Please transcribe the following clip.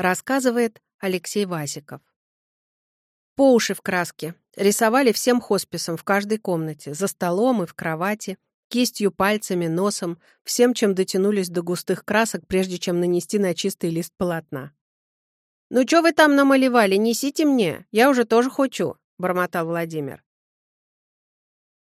Рассказывает Алексей Васиков. По уши в краске. Рисовали всем хосписом в каждой комнате, за столом и в кровати, кистью, пальцами, носом, всем, чем дотянулись до густых красок, прежде чем нанести на чистый лист полотна. «Ну что вы там намалевали? Несите мне, я уже тоже хочу», — бормотал Владимир.